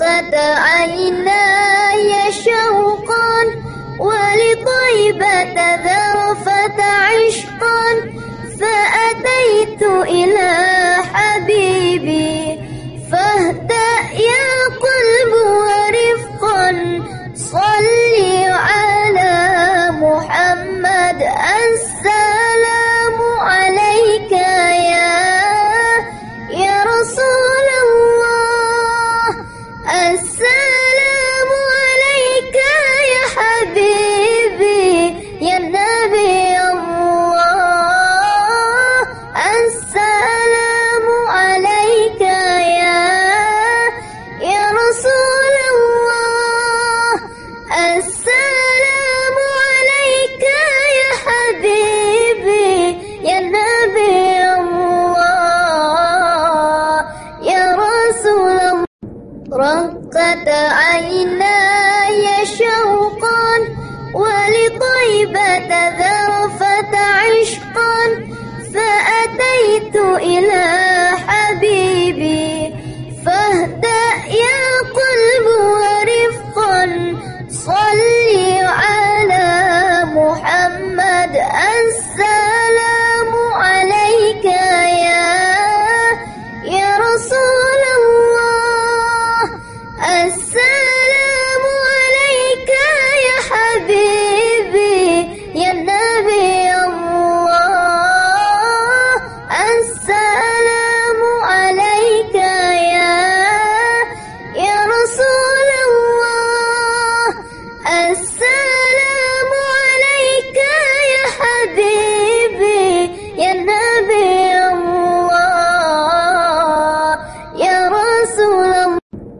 رقت عيناي شوقا ولطيبة ذرفة عشقا فأتيت إلى رسول الله. السلام عليك يا حبيبي يا نبي الله. يا رسول الله. رقت عيناي شوقا. was